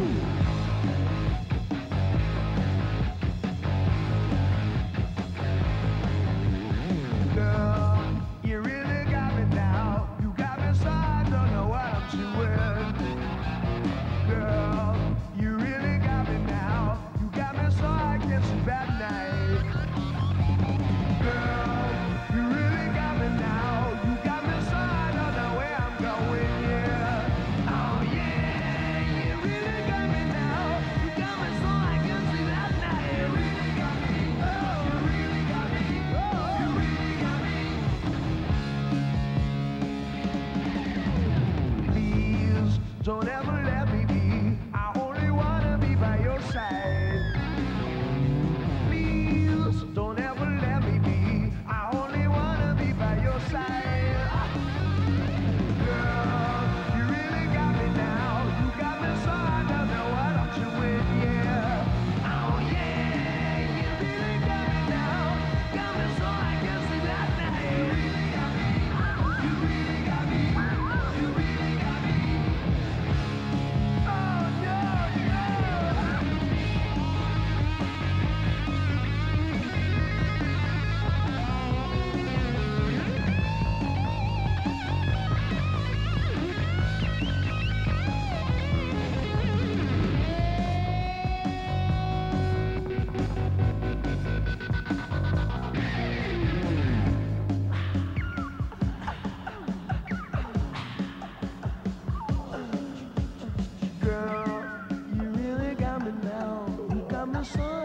Ooh. Don't ever let Girl,